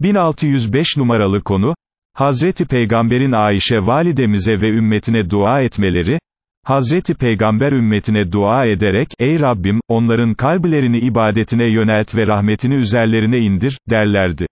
1605 numaralı konu, Hazreti Peygamber'in Ayşe validemize ve ümmetine dua etmeleri, Hazreti Peygamber ümmetine dua ederek, ey Rabbim, onların kalplerini ibadetine yönelt ve rahmetini üzerlerine indir, derlerdi.